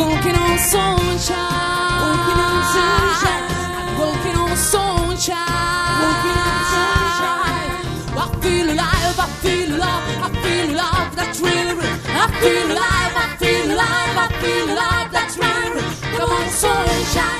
Walking on sunshine. Walking on sunshine. Walking on sunshine. Walking on sunshine. I feel alive. I feel love. I feel love. That's really real. I feel alive. I feel alive. I feel love. That's real. Come on, sunshine.